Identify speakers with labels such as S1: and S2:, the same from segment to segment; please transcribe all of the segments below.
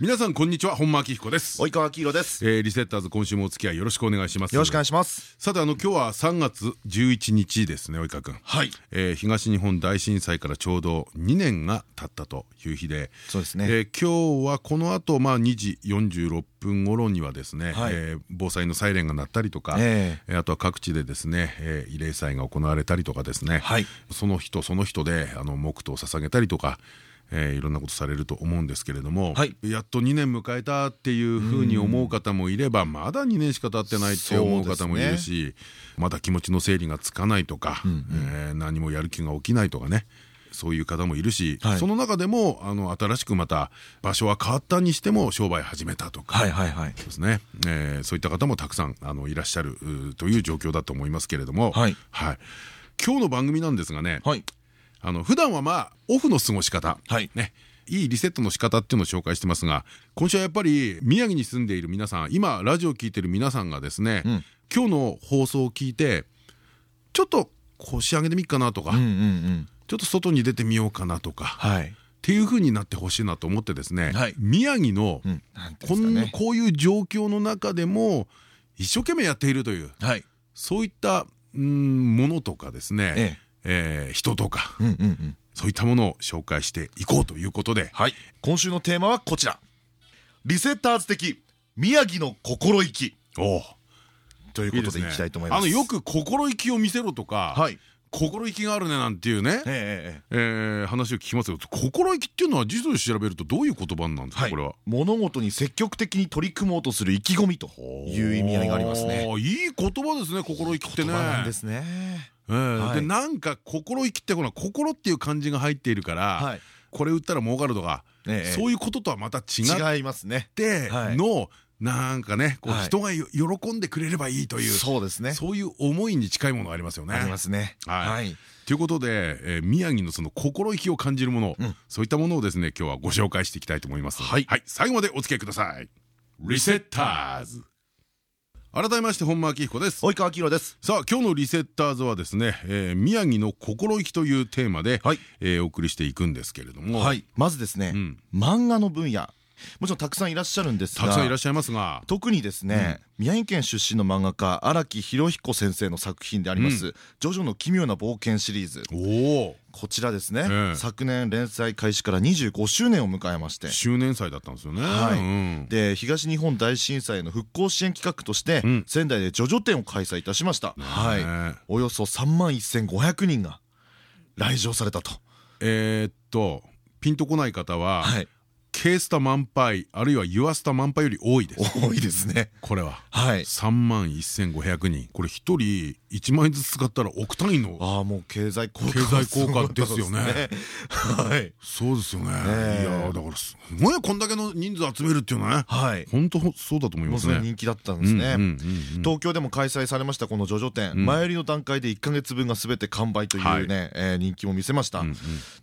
S1: 皆さんこんにちは。本間明彦です。
S2: 及川明宏です。
S1: えー、リセッターズ今週もお付き合いよろしくお願いします。
S2: よろしくお願いします。
S1: さてあの今日は3月11日ですね及川君。
S2: はい。
S1: えー東日本大震災からちょうど2年が経ったという日で。
S2: そうですね。
S1: えー今日はこの後まあ2時46分頃にはですね、
S2: はい。
S1: えー防災のサイレンが鳴ったりとか、
S2: え
S1: え。ーあとは各地でですね、えー慰霊祭が行われたりとかですね、
S2: はい。
S1: その人その人であの黙祷を捧げたりとか、えーいろんなことされると思うんですけれども、
S2: はい。
S1: やっと2年迎えたっていうふうに思う方もいればまだ2年しか経ってないって思う方もいるし、まだ気持ちの整理がつかないとか、えー何もやる気が起きないとかねそういう方もいるし、
S2: はい。
S1: その中でもあの新しくまた場所は変わったにしても商売始めたとか、
S2: はいはいはい。
S1: ですね、えーそういった方もたくさんあのいらっしゃるという状況だと思いますけれども、
S2: はい。
S1: 今日の番組なんですがね、
S2: はい
S1: あの普段はまあオフの過ごし方、
S2: はい。
S1: ね、いいリセットの仕方っていうのを紹介してますが今週はやっぱり宮城に住んでいる皆さん今ラジオを聞いてる皆さんがですね、
S2: ん。
S1: 今日の放送を聞いてちょっと腰上げてみっかなとか、ちょっと外に出てみようかなとか、
S2: はい。
S1: っていう風になってほしいなと思ってですね、
S2: はい。
S1: 宮城の
S2: うん。な
S1: こ
S2: う
S1: いう状況の中でも一生懸命やっているという
S2: はい。
S1: そういったうんものとかですね、
S2: え
S1: えー人とか
S2: うんうんうん。
S1: そういったものを紹介していこうということで、
S2: はい。今週のテーマはこちら。リセッターズ的宮城の心意気。
S1: おう。
S2: ということでいきたいと思います。
S1: あのよく心意気を見せろとか、
S2: はい。
S1: 心意気があるねなんていうね、
S2: ええええ
S1: えー話を聞きますけど心意気っていうのは辞書で調べるとどういう言葉なんですか、
S2: はい。
S1: これは？
S2: 物事に積極的に取り組もうとする意気込みという意味合いがありますね。
S1: いい言葉ですね心意気ってね。
S2: 言葉なんですね
S1: でなんか心意気ってこの心っていう漢字が入っているから、
S2: はい。
S1: これ売ったら儲かるとか、
S2: ええ。
S1: そういうこととはまた違っ
S2: 違いますね。
S1: て
S2: はい。
S1: の、なんかねこう
S2: はい。
S1: 人がよ喜んでくれればいいという、
S2: そうですね。
S1: そういう思いに近いものがありますよね。
S2: ありますね。
S1: はい。
S2: はい。
S1: ということで、えー宮城のその心意気を感じるもの、
S2: うん。
S1: そういったものをですね今日はご紹介していきたいと思います
S2: はい。
S1: 最後までお付き合いください。リセッターズ改めまして本間明彦です。
S2: 及川明宏です。
S1: さあ今日のリセッターズはですね、えー宮城の心意気というテーマで、
S2: はい。
S1: えーお送りしていくんですけれども、
S2: はい。まずですね
S1: うん。
S2: 漫画の分野もちろんたくさんいらっしゃるんですが
S1: たくさんいらっしゃいますが。
S2: 特にですね、宮城県出身の漫画家荒木博彦先生の作品であります「ジョジョの奇妙な冒険」シリーズ。
S1: おお
S2: こちらですね、
S1: ええ。
S2: 昨年連載開始から25周年を迎えまして。
S1: 周年祭だったんですよね。
S2: はい。
S1: うん。
S2: で東日本大震災の復興支援企画として、
S1: うん。
S2: 仙台でジョジョ展を開催いたしました、はい。
S1: ね
S2: およそ3万1500人が来場されたと。
S1: えーっとピンとこない方は、
S2: はい
S1: ケースタ満杯あるいはユアスタ満杯より多いです。
S2: 多いですね。
S1: これは。
S2: はい。
S1: 3万1500人。これ1人1万円ずつ使ったら億単位の
S2: ああもう経済効果
S1: 経済効果ですよね。
S2: はい。
S1: そうですよね。い
S2: え。
S1: やだからすごいよこんだけの人数集めるっていうのはね
S2: はい。
S1: 本当そうだと思いますね。
S2: 人気だったんですね。東京でも開催されましたこのジョジョ展、
S1: ん。
S2: 前売りの段階で1か月分がすべて完売というね、人気も見せました、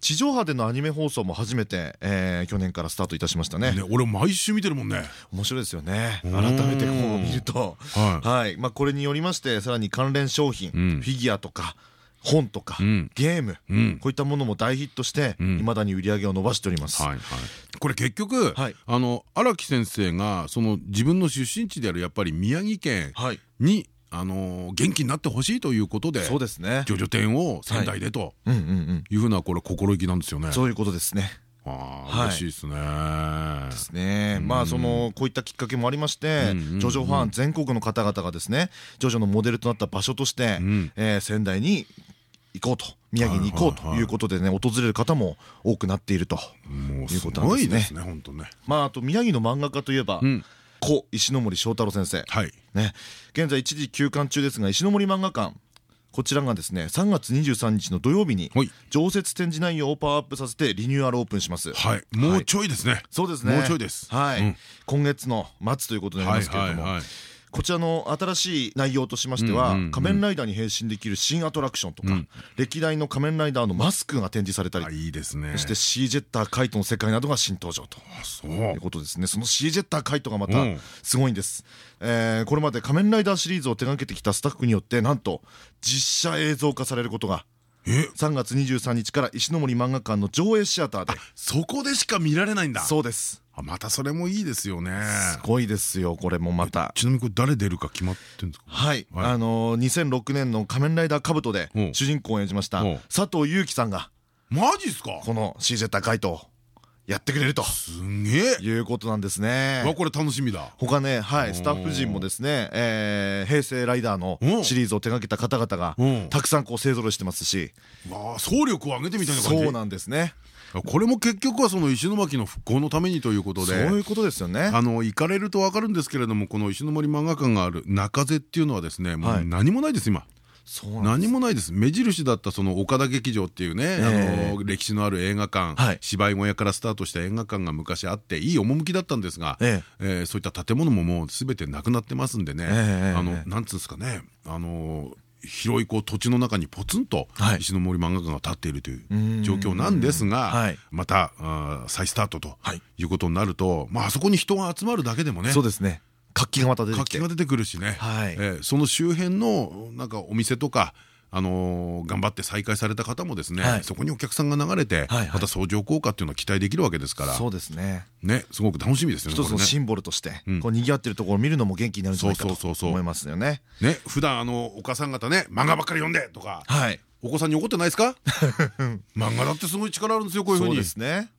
S2: 地上波でのアニメ放送も初めて、えー去年からスタートいたしましたね。
S1: ね俺毎週見てるもんね。
S2: 面白いですよね。
S1: うん
S2: 改めてこう見ると。
S1: は
S2: はい。まあこれによりましてさらに関連商品、
S1: うん。
S2: フィギュアとか本とか、
S1: うん。
S2: ゲーム、こういったものも大ヒットして
S1: うん。
S2: いま、未だに売り上げを伸ばしております、
S1: これ結局
S2: はい。
S1: あの荒木先生がその自分の出身地であるやっぱり宮城県
S2: はい。
S1: にあの元気になってほしいということで
S2: そうですね。
S1: ジョジョ展を仙台でというふうなこれ心意気なんですよね。
S2: そういうことですね
S1: あ
S2: はい。
S1: あ嬉しいですね。
S2: ですね、まあそのこういったきっかけもありまして、ジョジョファン全国の方々がですね。ジョジョのモデルとなった場所として、
S1: うん。
S2: えー仙台に行こうと宮城に行こうということでね訪れる方も多くなっているということなんですね。
S1: ごいですね本当ね。
S2: まああと宮城の漫画家といえば、
S1: うん。
S2: 故石ノ森章太郎先生。
S1: はい。
S2: ね。現在一時休館中ですが石ノ森漫画館こちらがですね3月23日の土曜日に
S1: はい。
S2: 常設展示内容をパワーアップさせてリニューアルオープンします。
S1: はい。もうちょいですね。
S2: そうですね。
S1: もうちょいです。
S2: はい、
S1: うん。
S2: 今月の末ということになりますけれども、こちらの新しい内容としましては仮面ライダーに変身できる新アトラクションとか歴代の仮面ライダーのマスクが展示されたり
S1: いいですね。
S2: そしてシージェッターカイトの世界などが新登場と。いうことですね。そのシージェッターカイトがまたすごいんです。えーこれまで仮面ライダーシリーズを手掛けてきたスタッフによってなんと実写映像化されることが
S1: え
S2: 3月23日から石森漫画館の上映シアターで。
S1: そこでしか見られないんだ。
S2: そうです。
S1: あまたそれもいいですよね。
S2: すごいですよこれもまた。
S1: ちなみにこれ誰出るか決まってんですか？
S2: はい、
S1: はい。
S2: あのー2006年の「仮面ライダーカブト」で
S1: う。ん
S2: 主人公を演じました
S1: う。ん
S2: 佐藤悠基さんが。
S1: マジっすか？
S2: このシージェッターカイトをやってくれると。
S1: すんげえ。
S2: いうことなんです
S1: わ
S2: ね
S1: これ楽しみだ。
S2: 他ねはいスタッフ陣もですねえー平成ライダーの
S1: うん。
S2: シリーズを手掛けた方々が
S1: うん。
S2: たくさんこう勢ぞろいしてますし。
S1: わあ総力を上げてみたいな感じ？
S2: そうなんですね。
S1: これも結局はその石巻の復興のためにということで。
S2: そういうことですよね。
S1: あの行かれると分かるんですけれどもこの石森漫画館がある中瀬っていうのはですねも
S2: はい。
S1: う何もないです今。
S2: そうなんです
S1: 何もないです。目印だったその岡田劇場っていうね、
S2: え
S1: あの歴史のある映画館、
S2: はい。
S1: 芝居小屋からスタートした映画館が昔あっていい趣だったんですが、
S2: え
S1: え。ーそういった建物ももう全てなくなってますんでね、
S2: ええ
S1: あの
S2: ええ。
S1: なんつうんですかね。あの広いこう土地の中にポツンと
S2: はい。
S1: 石森漫画館が建っているとい
S2: ん
S1: う状況なんですが、
S2: はい。
S1: また再スタートと
S2: はい。
S1: いうことになると、まああそこに人が集まるだけでもね
S2: そうですね活気がまた出てきて。
S1: 活気が出てくるしね、
S2: はい。
S1: えーその周辺のなんかお店とかあのー頑張って再開された方もですね、
S2: はい。
S1: そこにお客さんが流れて、また相乗効果っていうのを期待できるわけですから。
S2: そうですね。
S1: ねすごく楽しみですよね
S2: 一つのシンボルとして
S1: うん。
S2: こう賑わってるところを見るのも元気になるんじゃないか
S1: そうそうそうそう。
S2: と思いますよね。
S1: ね普段あのお母さん方ね漫画ばっかり読んでとか
S2: はい。
S1: お子さんに怒ってないですか？漫画だってすごい力あるんですよこういうふうに。
S2: そうですね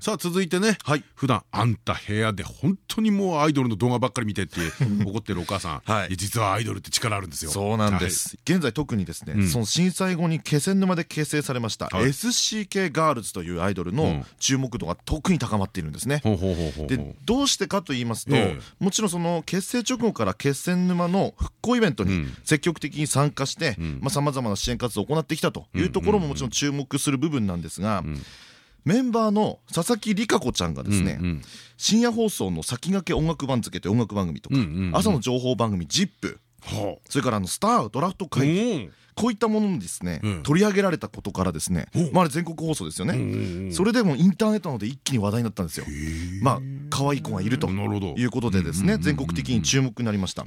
S1: さあ続いてね、
S2: はい。
S1: 普段あんた部屋で本当にもうアイドルの動画ばっかり見てって 怒ってるお母さん、
S2: はい。
S1: や実はアイドルって力あるんですよ。
S2: そうなんです。現在特にですね
S1: うん。
S2: その震災後に気仙沼で結成されました
S1: はい。
S2: SCK ガールズというアイドルの
S1: うん。
S2: 注目度が特に高まっているんですね。でどうしてかと言いますと、
S1: え
S2: もちろんその結成直後から気仙沼の復興イベントに
S1: うん。
S2: 積極的に参加して
S1: ん。
S2: さまざ、まな支援活動を行ってきたというところももちろん注目する部分なんですが、
S1: ん
S2: メンバーの佐々木里香子ちゃんがですね、
S1: うんうん。
S2: 深夜放送の先駆け音楽番付という音楽番組とか、朝の情報番組「ZIP」
S1: は
S2: それからあのスタードラフト
S1: あ
S2: 会議。
S1: うん。
S2: こういったものにですね、
S1: うん。
S2: 取り上げられたことからですね、
S1: お
S2: まあ、全国放送ですよね、それでもインターネットなので一気に話題になったんですよ。まあ可愛い子がいるということでですね全国的に注目になりました。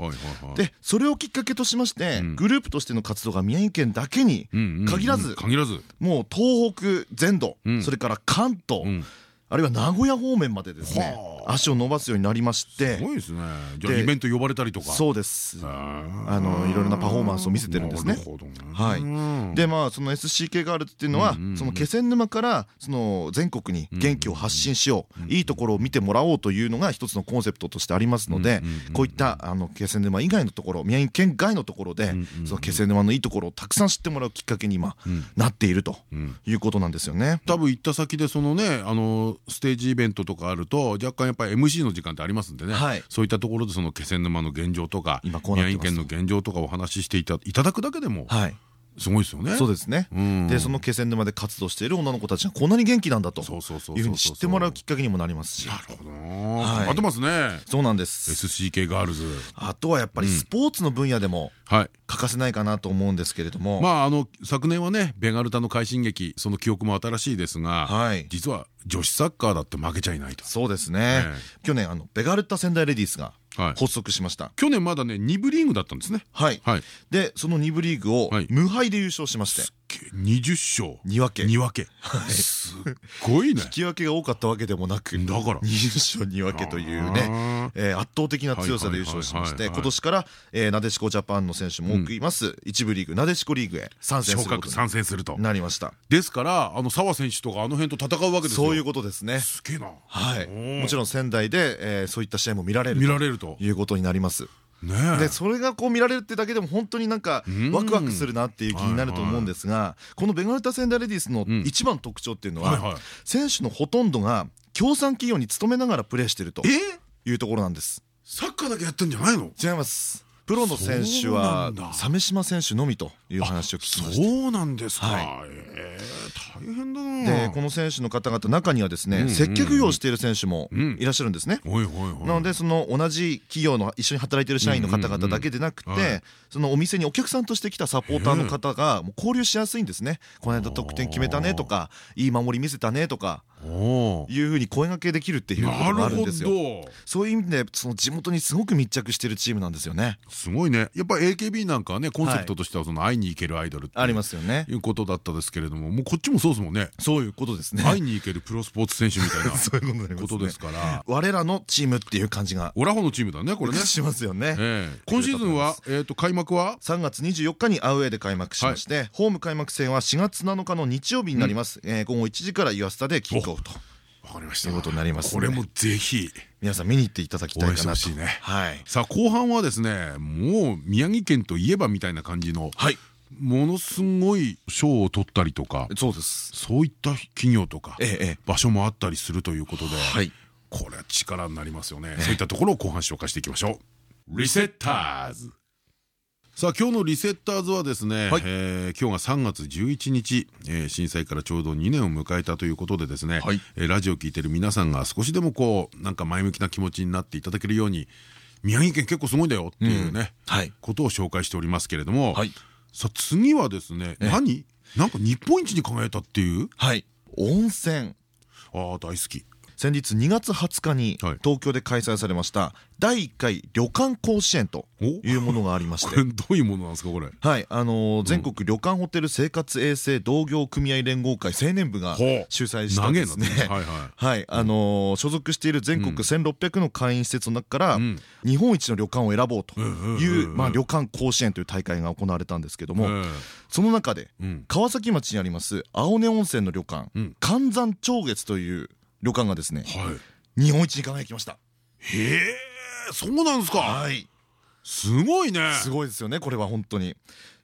S2: でそれをきっかけとしまして、
S1: うん。
S2: グループとしての活動が宮城県だけに限らず
S1: 限らず。
S2: もう東北全土、
S1: うん。
S2: それから関東、
S1: うん
S2: あるいは名古屋方面までですね
S1: はあ。
S2: 足を伸ばすようになりまして
S1: すごいですね。じゃあ
S2: で
S1: イベント呼ばれたりとか。
S2: そうです。
S1: あ
S2: あのいろいろなパフォーマンスを見せてるんですね。はい。
S1: うん。
S2: でまあその SCK ガールズっていうのはその気仙沼からその全国に元気を発信しよういいところを見てもらおうというのが一つのコンセプトとしてありますのでこういったあの気仙沼以外のところ宮城県外のところでその気仙沼のいいところをたくさん知ってもらうきっかけに今
S1: うん。
S2: なっていると
S1: うん
S2: いうことなんですよね。
S1: 多分行った先でそのねあのステージイベントとかあると若干やっぱり MC の時間ってありますんでね、
S2: はい。
S1: そういったところでその気仙沼の現状とか宮城県の現状とかお話ししていたいただくだけでも
S2: はい
S1: すごいですよね。
S2: そうですね。
S1: うん。
S2: でその気仙沼で活動している女の子たちがこんなに元気なんだというふうに知ってもらうきっかけにもなりますし。
S1: なるほどな、
S2: はい。
S1: 頑張ってますね。
S2: そうなんです。
S1: SCK ガールズ。
S2: あとはやっぱりスポーツの分野でも
S1: はい。
S2: 欠かせないかなと思うんですけれども。
S1: まああの昨年はねベガルタの快進撃その記憶も新しいですが、
S2: はい。
S1: 実は女子サッカーだって負けちゃいないと、
S2: そうですね。
S1: え。
S2: 去年あのベガルタ仙台レディースが
S1: はい、
S2: 発足しました。
S1: 去年まだね2部リーグだったんですね。
S2: はい。
S1: はい。
S2: でその2部リーグを
S1: はい。
S2: 無敗で優勝しまして。
S1: 20勝。
S2: 2分け。
S1: 2分け。すっごいね。
S2: 引き分けが多かったわけでもなく
S1: だから。
S2: 20勝2分けというね
S1: ね
S2: えー圧倒的な強さで優勝しまして今年からえーなでしこジャパンの選手も多くいます。一部リーグなでしこリーグへ参戦
S1: 昇
S2: する
S1: 参戦すると。
S2: になりました。
S1: ですからあの澤選手とかあの辺と戦うわけですよ。
S2: そういうことですね。
S1: すげえな。
S2: はい。もちろん仙台でえーそういった試合も見られる
S1: 見られると。
S2: ということになります。でそれがこう見られるってだけでも本当になんか
S1: うん。
S2: ワクワクするなっていう気になると思うんですがこのベガルタ仙台レディースの
S1: ん。
S2: 一番特徴っていうの
S1: は
S2: 選手のほとんどが協賛企業に勤めながらプレーしてると
S1: え？
S2: いうところなんです。
S1: サッカーだけやってんじゃないの？
S2: 違いますプロの選手は鮫島選手のみという話を聞きました。
S1: そうなんですか、
S2: はい。
S1: えー大変だな。
S2: でこの選手の方々中にはですね接客業をしている選手もいらっしゃるんですね。なのでその同じ企業の一緒に働いている社員の方々だけでなくてそのお店にお客さんとして来たサポーターの方がもう交流しやすいんですね。この間得点決めたねとかいい守り見せたねとかいうふうに声掛けできるっていうことがあ
S1: なる
S2: んですよ。
S1: ど
S2: そういう意味でその地元にすごく密着しているチームなんですよね。
S1: すごいね。やっぱ AKB なんかはねコンセプトとしてはその会いに行けるアイドル
S2: ありますよね。
S1: いうことだったですけれどももうこっちもそうですもんね。
S2: そういうことですね。
S1: 会いに行けるプロスポーツ選手みたいな
S2: そういうこと
S1: ですから。
S2: 我らのチームっていう感じが
S1: オラホのチームだねこれね。
S2: しますよね。
S1: ええ。今シーズンはえっと開幕は
S2: ？3月24日にアウェーで開幕しまして、ホーム開幕戦は4月7日の日曜日になります、えー午後1時からユアスタでキックオフと。
S1: わかりました。
S2: ということになりますね。
S1: これもぜひ。
S2: 皆さん見に行っていただきたいかなと。
S1: ね。
S2: はい。
S1: さあ後半はですねもう宮城県といえばみたいな感じの
S2: はい。
S1: ものすごい賞を取ったりとか
S2: そうです。
S1: そういった企業とか
S2: ええええ。
S1: 場所もあったりするということで
S2: はい。
S1: これは力になりますよね。そういったところを後半紹介していきましょう。リセッターズさあ今日のリセッターズはですね、
S2: はい。
S1: えー今日が3月11日、えー震災からちょうど2年を迎えたということでですね、
S2: はい。
S1: えーラジオを聞いてる皆さんが少しでもこうなんか前向きな気持ちになっていただけるように宮城県結構すごいんだよっていうね、
S2: はい。
S1: ことを紹介しておりますけれども、
S2: はい。
S1: さあ次はですね何？なんか日本一に輝いたっていう？
S2: はい。温泉。
S1: ああ大好き
S2: 先日2月20日に
S1: はい。
S2: 東京で開催されました第1回旅館甲子園というものがありまし
S1: こ
S2: て
S1: れどういうものなんですかこれ？
S2: はい、あのー全国旅館ホテル生活衛生同業組合連合会青年部が主催したんですね。
S1: はい
S2: あのー所属している全国1600の会員施設の中から
S1: ん。
S2: 日本一の旅館を選ぼうという
S1: うん
S2: まあ旅館甲子園という大会が行われたんですけども、
S1: え
S2: その中で川崎町にあります青根温泉の旅館
S1: うん。
S2: 寒山長月という旅館がですね
S1: はい。
S2: 日本一に輝きました。
S1: へえそうなんですか。
S2: はい、
S1: すごいね。
S2: すごいですよねこれは本当に、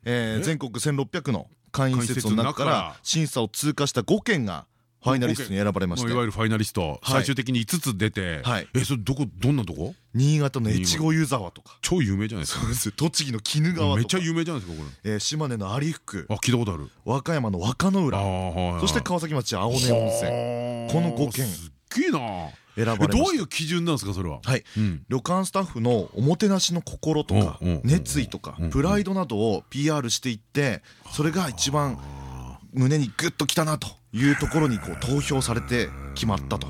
S2: えー全国1600の会員施設の中か
S1: ら
S2: 審査を通過した5件がファイナリストに選ばれまして。
S1: いわゆるファイナリスト最終的に5つ出て
S2: はい。
S1: えそれどこどんなとこ？
S2: 新潟の越後湯沢とか。
S1: 超有名じゃないですか。
S2: そうです栃木の鬼怒川
S1: めっちゃ有名じゃないですかこ
S2: えー島根の有福。
S1: れあ聞いたことある。
S2: 和歌山の若野
S1: あ
S2: 浦そして川崎町青根温泉。
S1: 泉
S2: この5件
S1: すっげえな。どういう基準なんですかそれは？
S2: はい。
S1: うん。
S2: 旅館スタッフのおもてなしの心とか熱意とか
S1: うん
S2: プライドなどを PR していってそれが一番胸にグッときたなというところにこう投票されて決まったと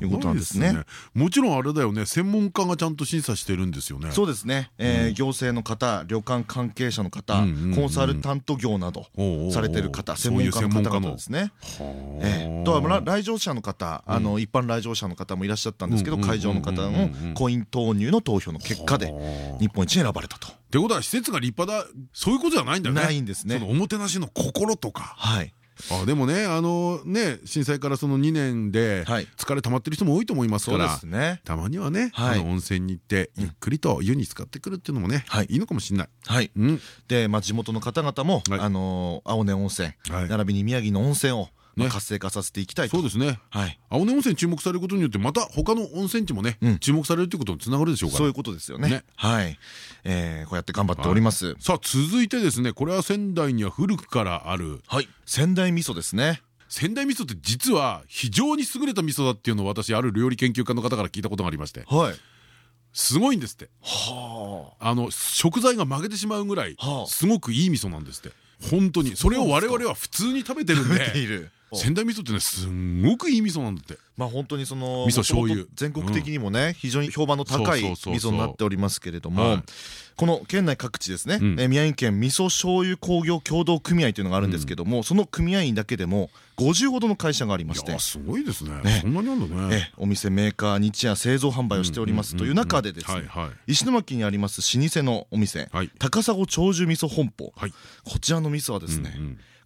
S2: いうことなんですね。
S1: もちろんあれだよね。専門家がちゃんと審査してるんですよね。
S2: そうですね、えー行政の方旅館関係者の方コンサルタント業などされてる方専門家の方々ですね。
S1: はあ
S2: ええとはら来場者の方、あの一般来場者の方もいらっしゃったんですけど、会場の方の
S1: うん
S2: コイン投入の投票の結果で
S1: はあ。
S2: 日本一に選ばれたと。
S1: ってことは施設が立派だ。そういうことじゃないんだよね。
S2: ないんですね。
S1: おもてなしの心とか。
S2: はい、
S1: あでもねあのね震災からその2年で
S2: はい。
S1: 疲れ溜まってる人も多いと思いますから
S2: すね。
S1: たまにはね温泉に行ってゆっくりと湯に浸かってくるっていうのもね
S2: はい。
S1: いいのかもしれない。
S2: はい。
S1: うん。
S2: で、まあ地元の方々も、
S1: はい。
S2: あのー青根温泉、
S1: はい。
S2: 並びに宮城の温泉を、まあ
S1: ね
S2: 活性化させていきたいと。
S1: そうですね
S2: はい。
S1: 青根温泉注目されることによってまた他の温泉地もね
S2: うん
S1: 注目されるっていうことにつながるでしょうから
S2: そういうことですよね。
S1: ね
S2: はい。えーこうやって頑張っております。
S1: さあ続いてですねこれは仙台には古くからある
S2: はい。仙台味噌ですね。
S1: 仙台味噌って実は非常に優れた味噌だっていうのを私ある料理研究家の方から聞いたことがありまして
S2: はい。
S1: すごいんですって
S2: は
S1: あの食材が負けてしまうぐらい
S2: はあ
S1: すごくいい味噌なんですって本当にそれを我々は普通に食べてるん
S2: あ。てい
S1: で
S2: る。
S1: 仙台味噌ってねすんごくいい味噌なんだって。
S2: まあ本当にその
S1: 味噌醤油。
S2: 全国的にもね、非常に評判の高い味噌になっておりますけれども
S1: はい。
S2: この県内各地ですね、宮城県味噌醤油工業協同組合というのがあるんですけども、その組合員だけでも50ほどの会社がありまして
S1: すごいですね。
S2: ね。
S1: そんなにあるんだ
S2: え
S1: ね
S2: ーお店メーカー日夜製造販売をしておりますという中でですね石巻にあります老舗のお店、
S1: はい。
S2: 高砂長寿味噌本舗、
S1: はい。
S2: こちらの味噌はですね、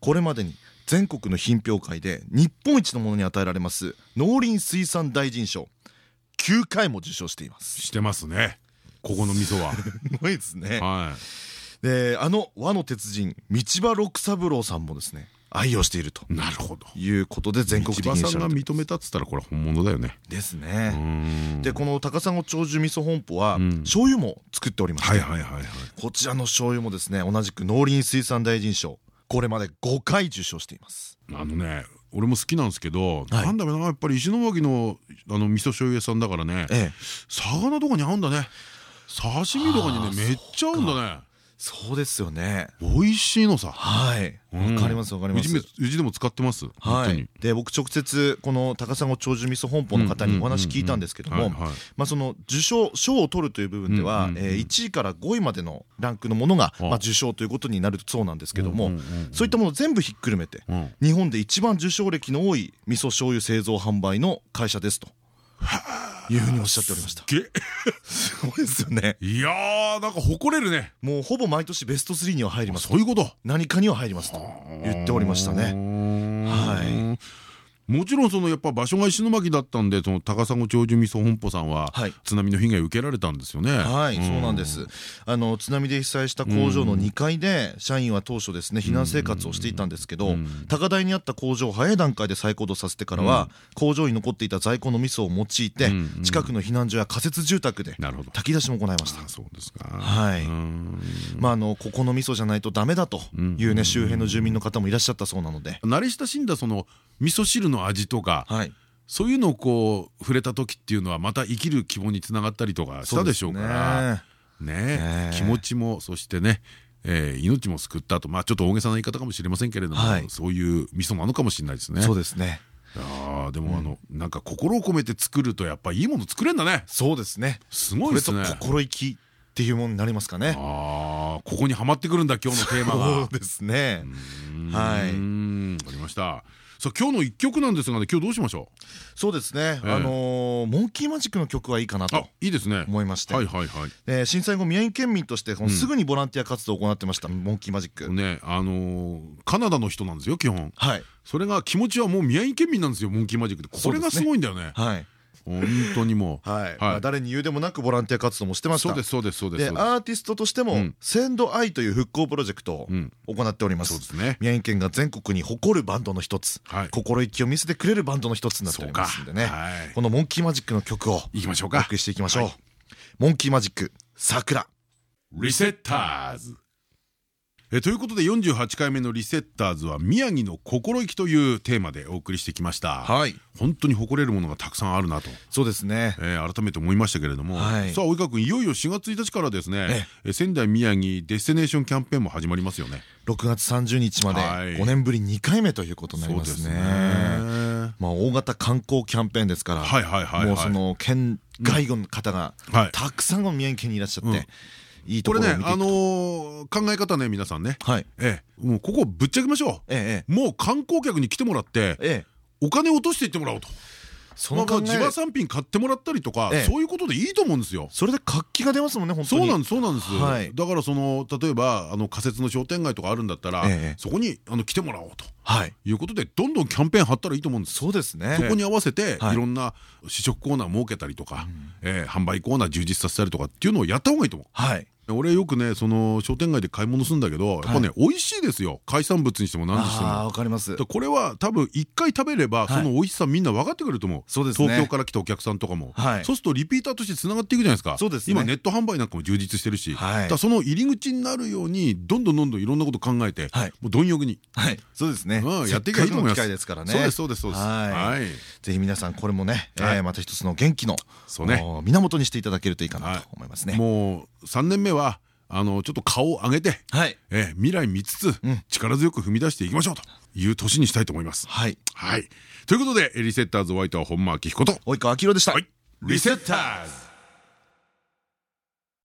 S2: これまでに全国の品評会で日本一のものに与えられます農林水産大臣賞9回も受賞しています
S1: してますね。ここの味噌は。
S2: すごいですね。
S1: は
S2: であの和の鉄人道場六三郎さんもですね愛用していると。
S1: いなるほど。
S2: いうことで全国的
S1: 千葉さんが認めたっつったらこれ本物だよね。
S2: です
S1: う
S2: ね
S1: ん。
S2: でこの高砂長寿味噌本舗は
S1: うん。
S2: 醤油も作っておりまして
S1: はいはいはいはい。
S2: こちらの醤油もですね同じく農林水産大臣賞これまで5回受賞しています。
S1: あのね俺も好きなんですけど、
S2: はい。
S1: なんだろうなやっぱり石巻のあの味噌醤油屋さんだからね、
S2: ええ。
S1: 魚とかに合うんだね。刺身とかにねめっちゃ合うんだね
S2: そうですよね。
S1: 美味しいのさ。
S2: はい。
S1: うん
S2: わかりますわかります。
S1: うちでも使ってます？
S2: はい、で僕直接この高砂長寿味噌本舗の方にお話聞いたんですけどもまあその受賞賞を取るという部分では
S1: うんうんうん
S2: えー1位から5位までのランクのものが
S1: あ
S2: まあ受賞ということになるそうなんですけどもそういったもの全部ひっくるめて
S1: うん
S2: 日本で一番受賞歴の多い味噌醤油製造販売の会社ですというふうにおっしゃっておりました。
S1: げ
S2: すごいですよね。
S1: いやーなんか誇れるね。
S2: もうほぼ毎年ベスト3には入ります。
S1: そういうこと。
S2: 何かには入りますと言っておりましたね。
S1: はいもちろんそのやっぱ場所が石巻だったんでその高砂長寿味噌本舗さんは
S2: はい。
S1: 津波の被害を受けられたんですよね。
S2: はい、そうなんです。あの津波で被災した工場の2階で社員は当初ですね避難生活をしていたんですけど、高台にあった工場を早い段階で再稼働させてからは、工場に残っていた在庫の味噌を用いて、
S1: うん。
S2: 近くの避難所や仮設住宅で炊き出しも行いました。
S1: あそうですか。
S2: はい。
S1: うん。
S2: まああのここの味噌じゃないとダメだというね周辺の住民の方もいらっしゃったそうなので、
S1: 慣れ親しんだその味噌汁の味とか
S2: はい、
S1: そういうのをこう触れた時っていうのはまた生きる希望につながったりとかしたでしょうからね
S2: ね
S1: 気持ちもそしてねえー命も救ったとまあちょっと大げさな言い方かもしれませんけれども
S2: はい
S1: そういう味噌なのかもしれないですね。
S2: そうですね。
S1: あーでもあのなんか心を込めて作るとやっぱいいもの作れんだね
S2: そうですね。
S1: すごいですね
S2: 心意気っていうものになりますかね。
S1: あーここにはまってくるんだ今日のテーマが
S2: そうですね。はい
S1: いわかりましたさあ今日の一曲なんですがね今日どうしましょ
S2: そうですね、
S1: ええ。
S2: あのーモンキーマジックの曲はいいかなと
S1: いいですね。
S2: 思いまして、
S1: はいはいはい。
S2: えー震災後宮城県民としてすぐにボランティア活動を行ってました、モンキーマジック、
S1: ねあのーカナダの人なんですよ基本。
S2: はい。
S1: それが気持ちはもう宮城県民なんですよモンキーマジックって。これがすごいんだよね。
S2: はい
S1: 本当にもう。
S2: はい、まあ誰に言うでもなくボランティア活動もしてました。
S1: そうですそうですそうです。
S2: アーティストとしても、
S1: うん。
S2: センドアイという復興プロジェクトを
S1: うん。
S2: 行っております、宮城県が全国に誇るバンドの一つ、
S1: はい。
S2: 心意気を見せてくれるバンドの一つになっておりますんでね、このモンキーマジックの曲を
S1: 行きましょうか。
S2: お送りしていきましょう、
S1: はい。
S2: モンキーマジック桜。
S1: リセッターズえということで48回目の「リセッターズ」は宮城の心意気というテーマでお送りしてきました。
S2: はい。
S1: 本当に誇れるものがたくさんあるなと、
S2: そうですね。
S1: えー改めて思いましたけれども、
S2: はい。
S1: さあ及川君いよいよ4月1日からですね
S2: え
S1: え。仙台宮城デスティネーションキャンペーンも始まりますよね。
S2: 6月30日まで
S1: はい。
S2: 5年ぶり2回目ということになり
S1: そうです
S2: ますね。
S1: ね
S2: まあ大型観光キャンペーンですから、もうその県外の方が
S1: はい。
S2: たくさんの宮城県にいらっしゃって、
S1: うん
S2: いいとこ
S1: これねあのー考え方ね皆さんね。
S2: はい。
S1: ええ。もうここぶっちゃけましょ
S2: ええ
S1: うもう観光客に来てもらってお金を落としていってもらおうと。
S2: その
S1: 地場産品買ってもらったりとか
S2: ええ。
S1: そういうことでいいと思うんですよ。
S2: それで活気が出ますもんね本当に。
S1: そうなんですそうなんです、
S2: はい。
S1: だからその例えばあの仮設の商店街とかあるんだったら、
S2: ええ
S1: そこにあの来てもらおうと。
S2: はい。
S1: いうことでどんどんキャンペーン貼ったらいいと思うんです。
S2: そうですね。
S1: そこに合わせて
S2: はい。
S1: いろんな試食コーナー設けたりとか、えー販売コーナー充実させたりとかっていうのをやった方がいいと思う。
S2: はい。
S1: 俺よくねその商店街で買い物するんだけどやっぱね美味しいですよ。海産物にしても何にしても。
S2: わかります。
S1: これは多分一回食べれば
S2: はい。
S1: その美味しさみんな分かってくれると思う、
S2: そうですね。
S1: 東京から来たお客さんとかも、
S2: はい。
S1: そうするとリピーターとしてつながっていくじゃないですか。
S2: そうですね。
S1: 今ネット販売なんかも充実してるし、
S2: はい。
S1: だその入り口になるようにどんどんどんどんいろんなこと考えて、
S2: はい。
S1: もう貪欲に、
S2: はい。そうですね
S1: うん、やっていけばいいと思います。
S2: かくの機会ですからね。
S1: そうですそうですそうです。
S2: ぜひ皆さんこれもね、また一つの元気の源にしていただけるといいか
S1: は
S2: ないと思いますね。
S1: もう3年目はあのちょっと顔を上げて、
S2: はい、
S1: えー未来見つつ、
S2: うん。
S1: 力強く踏み出していきましょうという年にしたいと思います。
S2: はい、
S1: はい。ということでリセッターズホワイトは本間明彦と
S2: 及川明宏でした。
S1: はい。リセッターズ